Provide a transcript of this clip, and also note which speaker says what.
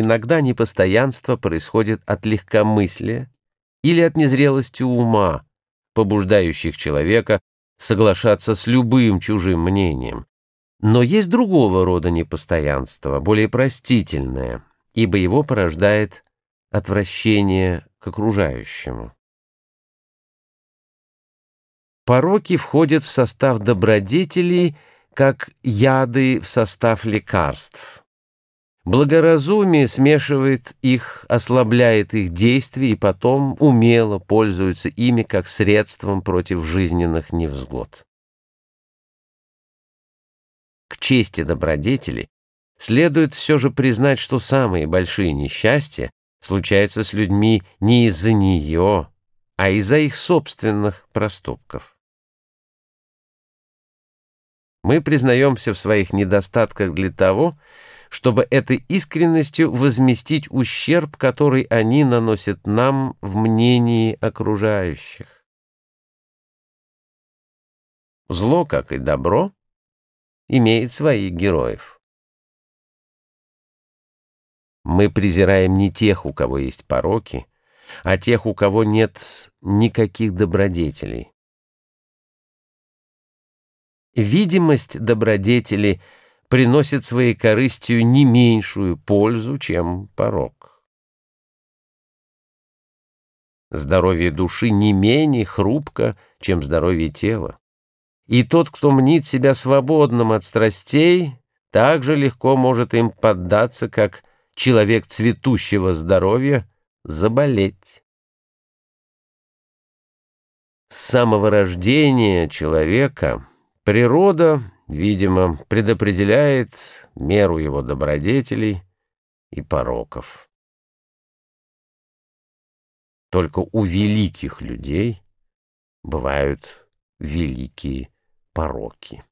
Speaker 1: Иногда непостоянство происходит от легкомыслия или от незрелости ума, побуждающих человека соглашаться с любым чужим мнением. Но есть другого рода непостоянство, более простительное, ибо его порождает отвращение к окружающему. Пороки входят в состав добродетелей, как яды в состав лекарств. Благоразумие смешивает их, ослабляет их действия и потом умело пользуется ими как средством против жизненных невзгод. К чести добродетели следует все же признать, что самые большие несчастья случаются с людьми не из-за нее, а из-за их собственных проступков. Мы признаемся в своих недостатках для того, чтобы этой искренностью возместить ущерб, который они наносят нам в мнении окружающих. Зло, как и добро, имеет своих героев. Мы презираем не тех, у кого есть пороки, а тех, у кого нет никаких добродетелей. Видимость добродетели приносит своей корыстью не меньшую пользу, чем порок. Здоровье души не менее хрупко, чем здоровье тела. И тот, кто мнит себя свободным от страстей, так же легко может им поддаться, как человек цветущего здоровья заболеть. С самого рождения человека природа, видимо, предопределяет меру его добродетелей и пороков. Только у великих людей бывают великие пороки.